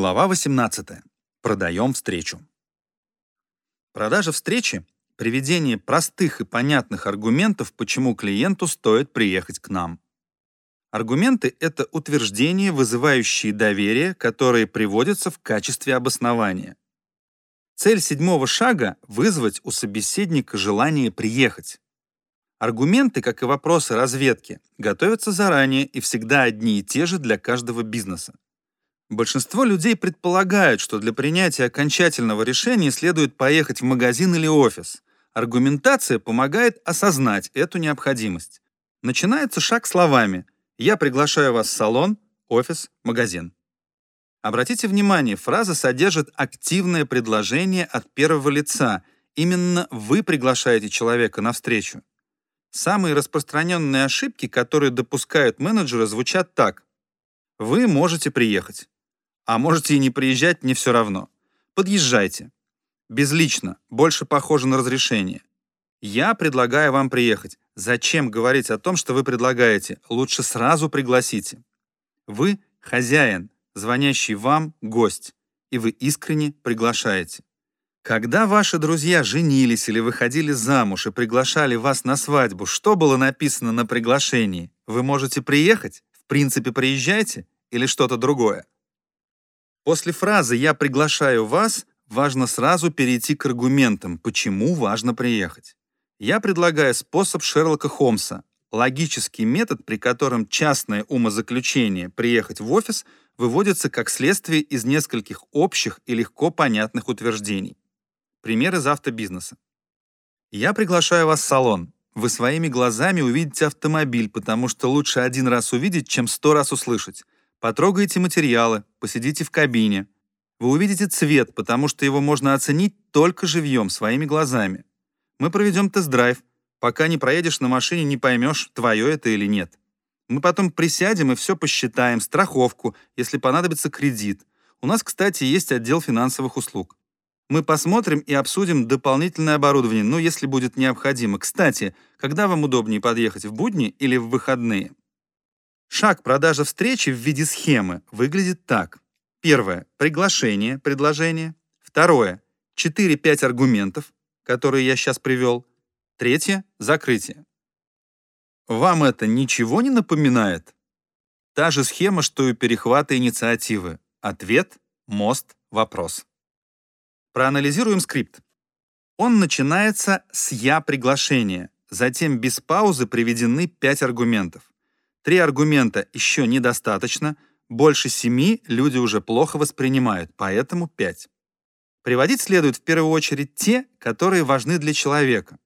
Глава 18. Продаем встречу. Продажа встречи — приведение простых и понятных аргументов, почему клиенту стоит приехать к нам. Аргументы — это утверждения, вызывающие доверие, которые приводятся в качестве обоснования. Цель седьмого шага — вызвать у собеседника желание приехать. Аргументы, как и вопросы разведки, готовятся заранее и всегда одни и те же для каждого бизнеса. Большинство людей предполагают, что для принятия окончательного решения следует поехать в магазин или офис. Аргументация помогает осознать эту необходимость. Начинается шаг словами «Я приглашаю вас в салон, офис, магазин». Обратите внимание, фраза содержит активное предложение от первого лица. Именно вы приглашаете человека на встречу. Самые распространенные ошибки, которые допускают менеджеры, звучат так. Вы можете приехать. А можете и не приезжать, мне все равно. Подъезжайте. Безлично, больше похоже на разрешение. Я предлагаю вам приехать. Зачем говорить о том, что вы предлагаете? Лучше сразу пригласите. Вы хозяин, звонящий вам гость, и вы искренне приглашаете. Когда ваши друзья женились или выходили замуж и приглашали вас на свадьбу, что было написано на приглашении? Вы можете приехать? В принципе, приезжайте? Или что-то другое? После фразы «я приглашаю вас» важно сразу перейти к аргументам, почему важно приехать. Я предлагаю способ Шерлока Холмса, логический метод, при котором частное умозаключение «приехать в офис» выводится как следствие из нескольких общих и легко понятных утверждений. Пример из автобизнеса. Я приглашаю вас в салон. Вы своими глазами увидите автомобиль, потому что лучше один раз увидеть, чем сто раз услышать. Потрогайте материалы, посидите в кабине. Вы увидите цвет, потому что его можно оценить только живьем, своими глазами. Мы проведем тест-драйв. Пока не проедешь на машине, не поймешь, твое это или нет. Мы потом присядем и все посчитаем, страховку, если понадобится кредит. У нас, кстати, есть отдел финансовых услуг. Мы посмотрим и обсудим дополнительное оборудование, ну, если будет необходимо. Кстати, когда вам удобнее подъехать, в будни или в выходные? Шаг продажи встречи в виде схемы выглядит так. Первое – приглашение, предложение. Второе – 4-5 аргументов, которые я сейчас привел. Третье – закрытие. Вам это ничего не напоминает? Та же схема, что и перехвата инициативы. Ответ, мост, вопрос. Проанализируем скрипт. Он начинается с «я приглашения», затем без паузы приведены 5 аргументов. Три аргумента еще недостаточно, больше семи люди уже плохо воспринимают, поэтому пять. Приводить следует в первую очередь те, которые важны для человека.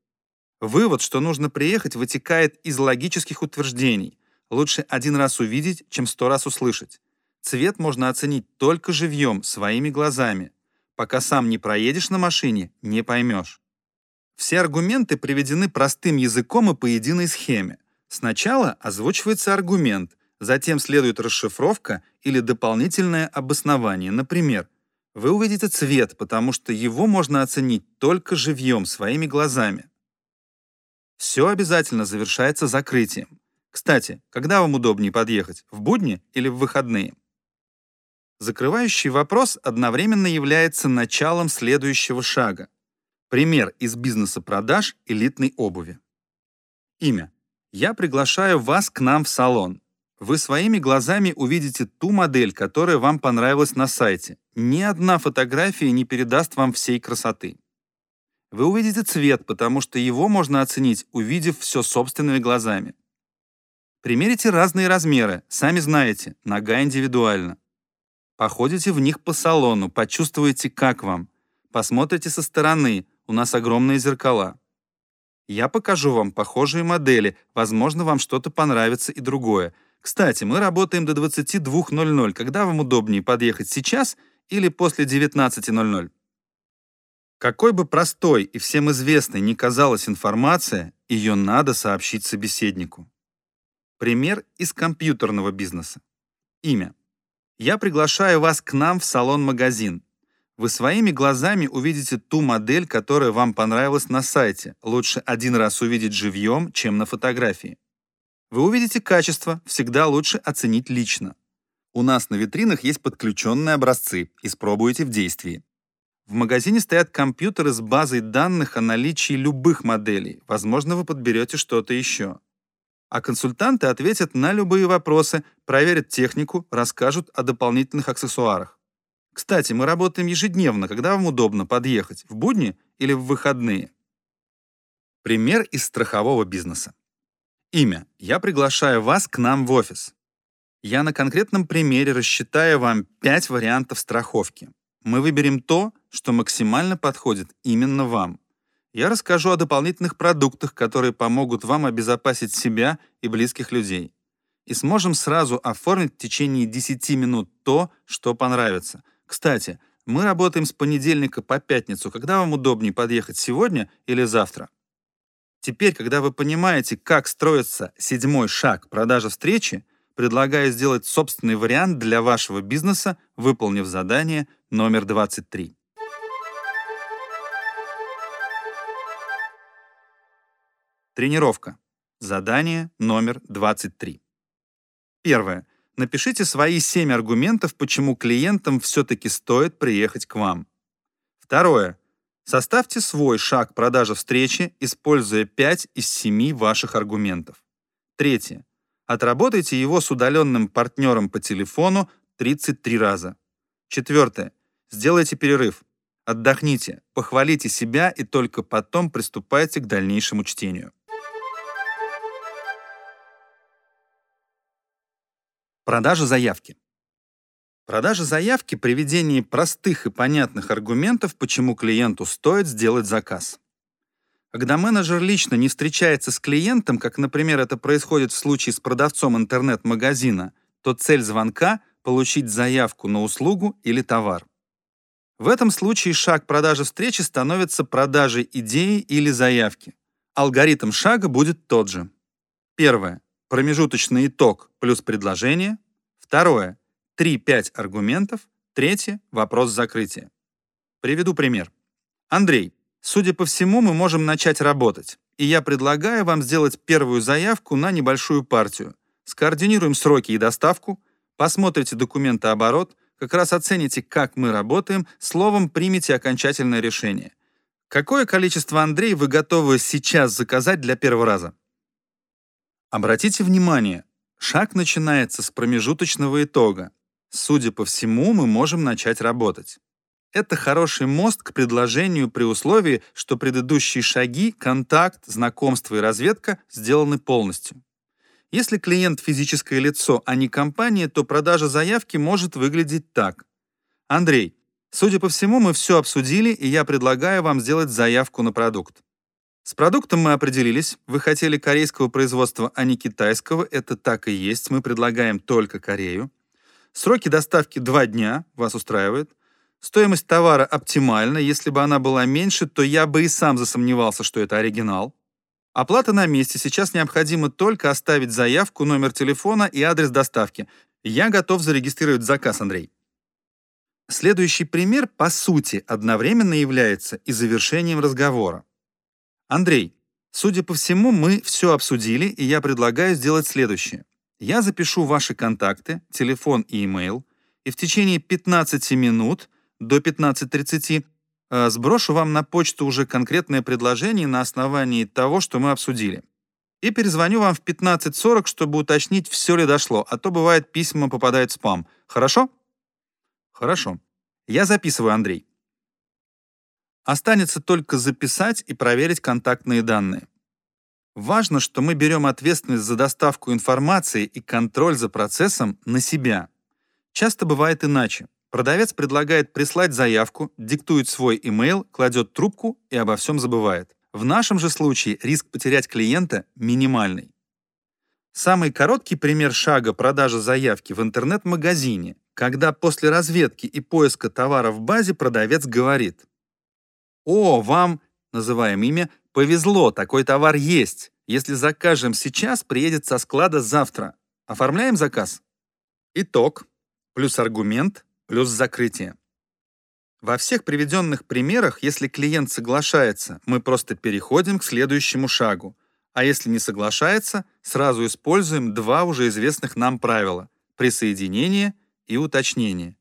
Вывод, что нужно приехать, вытекает из логических утверждений. Лучше один раз увидеть, чем сто раз услышать. Цвет можно оценить только живьем, своими глазами. Пока сам не проедешь на машине, не поймешь. Все аргументы приведены простым языком и по единой схеме. Сначала озвучивается аргумент, затем следует расшифровка или дополнительное обоснование. Например, вы увидите цвет, потому что его можно оценить только живьем, своими глазами. Все обязательно завершается закрытием. Кстати, когда вам удобнее подъехать, в будни или в выходные? Закрывающий вопрос одновременно является началом следующего шага. Пример из бизнеса продаж элитной обуви. Имя. Я приглашаю вас к нам в салон. Вы своими глазами увидите ту модель, которая вам понравилась на сайте. Ни одна фотография не передаст вам всей красоты. Вы увидите цвет, потому что его можно оценить, увидев все собственными глазами. Примерите разные размеры, сами знаете, нога индивидуальна. Походите в них по салону, почувствуйте, как вам. Посмотрите со стороны, у нас огромные зеркала. Я покажу вам похожие модели, возможно, вам что-то понравится и другое. Кстати, мы работаем до 22.00. Когда вам удобнее подъехать сейчас или после 19.00? Какой бы простой и всем известной ни казалась информация, ее надо сообщить собеседнику. Пример из компьютерного бизнеса. Имя. Я приглашаю вас к нам в салон-магазин. Вы своими глазами увидите ту модель, которая вам понравилась на сайте. Лучше один раз увидеть живьем, чем на фотографии. Вы увидите качество, всегда лучше оценить лично. У нас на витринах есть подключенные образцы, испробуйте в действии. В магазине стоят компьютеры с базой данных о наличии любых моделей. Возможно, вы подберете что-то еще. А консультанты ответят на любые вопросы, проверят технику, расскажут о дополнительных аксессуарах. Кстати, мы работаем ежедневно, когда вам удобно подъехать, в будни или в выходные. Пример из страхового бизнеса. Имя. Я приглашаю вас к нам в офис. Я на конкретном примере рассчитаю вам 5 вариантов страховки. Мы выберем то, что максимально подходит именно вам. Я расскажу о дополнительных продуктах, которые помогут вам обезопасить себя и близких людей. И сможем сразу оформить в течение 10 минут то, что понравится. Кстати, мы работаем с понедельника по пятницу. Когда вам удобнее подъехать сегодня или завтра? Теперь, когда вы понимаете, как строится седьмой шаг продажи встречи, предлагаю сделать собственный вариант для вашего бизнеса, выполнив задание номер 23. Тренировка. Задание номер 23. Первое. Напишите свои 7 аргументов, почему клиентам все-таки стоит приехать к вам. Второе. Составьте свой шаг продажи встречи, используя 5 из 7 ваших аргументов. Третье. Отработайте его с удаленным партнером по телефону 33 раза. Четвертое. Сделайте перерыв. Отдохните, похвалите себя и только потом приступайте к дальнейшему чтению. Продажа заявки. Продажа заявки при ведении простых и понятных аргументов, почему клиенту стоит сделать заказ. Когда менеджер лично не встречается с клиентом, как, например, это происходит в случае с продавцом интернет-магазина, то цель звонка — получить заявку на услугу или товар. В этом случае шаг продажи встречи становится продажей идеи или заявки. Алгоритм шага будет тот же. Первое. Промежуточный итог плюс предложение. Второе. 3-5 аргументов. Третье. Вопрос закрытия. Приведу пример. Андрей, Судя по всему, мы можем начать работать. И я предлагаю вам сделать первую заявку на небольшую партию. Скоординируем сроки и доставку, посмотрите документы оборот, как раз оцените, как мы работаем, словом, примите окончательное решение. Какое количество Андрей вы готовы сейчас заказать для первого раза? Обратите внимание, шаг начинается с промежуточного итога. Судя по всему, мы можем начать работать. Это хороший мост к предложению при условии, что предыдущие шаги, контакт, знакомство и разведка сделаны полностью. Если клиент физическое лицо, а не компания, то продажа заявки может выглядеть так. Андрей, судя по всему, мы все обсудили, и я предлагаю вам сделать заявку на продукт. С продуктом мы определились. Вы хотели корейского производства, а не китайского. Это так и есть. Мы предлагаем только Корею. Сроки доставки два дня. Вас устраивает. Стоимость товара оптимальна, если бы она была меньше, то я бы и сам засомневался, что это оригинал. Оплата на месте, сейчас необходимо только оставить заявку, номер телефона и адрес доставки. Я готов зарегистрировать заказ, Андрей. Следующий пример, по сути, одновременно является и завершением разговора. Андрей, судя по всему, мы все обсудили, и я предлагаю сделать следующее. Я запишу ваши контакты, телефон и имейл, и в течение 15 минут до 15.30 э, сброшу вам на почту уже конкретное предложение на основании того, что мы обсудили. И перезвоню вам в 15.40, чтобы уточнить, все ли дошло, а то бывает письма попадают в спам. Хорошо? Хорошо. Я записываю, Андрей. Останется только записать и проверить контактные данные. Важно, что мы берем ответственность за доставку информации и контроль за процессом на себя. Часто бывает иначе. Продавец предлагает прислать заявку, диктует свой email, кладет трубку и обо всем забывает. В нашем же случае риск потерять клиента минимальный. Самый короткий пример шага продажи заявки в интернет-магазине, когда после разведки и поиска товара в базе продавец говорит «О, вам, называем имя, повезло, такой товар есть. Если закажем сейчас, приедет со склада завтра. Оформляем заказ». Итог плюс аргумент плюс закрытие. Во всех приведенных примерах, если клиент соглашается, мы просто переходим к следующему шагу, а если не соглашается, сразу используем два уже известных нам правила – присоединение и уточнение.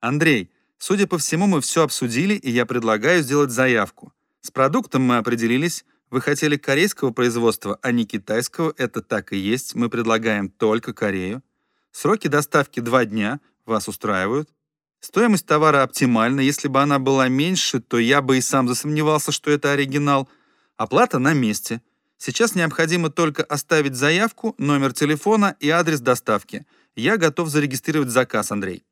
Андрей, судя по всему, мы все обсудили, и я предлагаю сделать заявку. С продуктом мы определились. Вы хотели корейского производства, а не китайского. Это так и есть. Мы предлагаем только Корею. Сроки доставки два дня. Вас устраивают? Стоимость товара оптимальна. Если бы она была меньше, то я бы и сам засомневался, что это оригинал. Оплата на месте. Сейчас необходимо только оставить заявку, номер телефона и адрес доставки. Я готов зарегистрировать заказ, Андрей.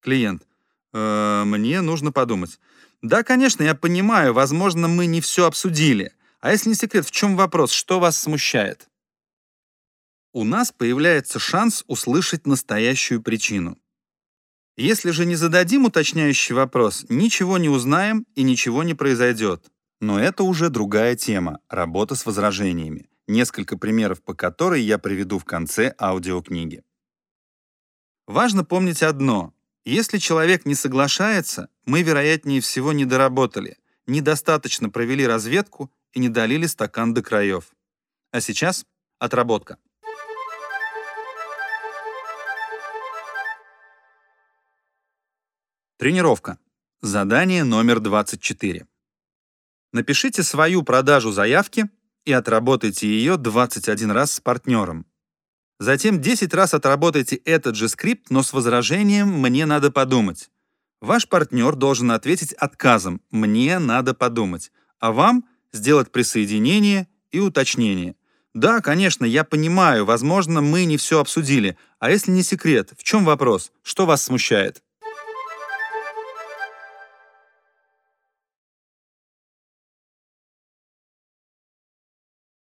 Клиент. Э, мне нужно подумать. Да, конечно, я понимаю, возможно, мы не все обсудили. А если не секрет, в чем вопрос, что вас смущает? У нас появляется шанс услышать настоящую причину. Если же не зададим уточняющий вопрос, ничего не узнаем и ничего не произойдет. Но это уже другая тема — работа с возражениями, несколько примеров по которой я приведу в конце аудиокниги. Важно помнить одно. Если человек не соглашается, мы, вероятнее всего, не доработали, недостаточно провели разведку и не долили стакан до краев. А сейчас отработка. Тренировка. Задание номер 24. Напишите свою продажу заявки и отработайте ее 21 раз с партнером. Затем 10 раз отработайте этот же скрипт, но с возражением «мне надо подумать». Ваш партнер должен ответить отказом «мне надо подумать», а вам сделать присоединение и уточнение. Да, конечно, я понимаю, возможно, мы не все обсудили, а если не секрет, в чем вопрос, что вас смущает?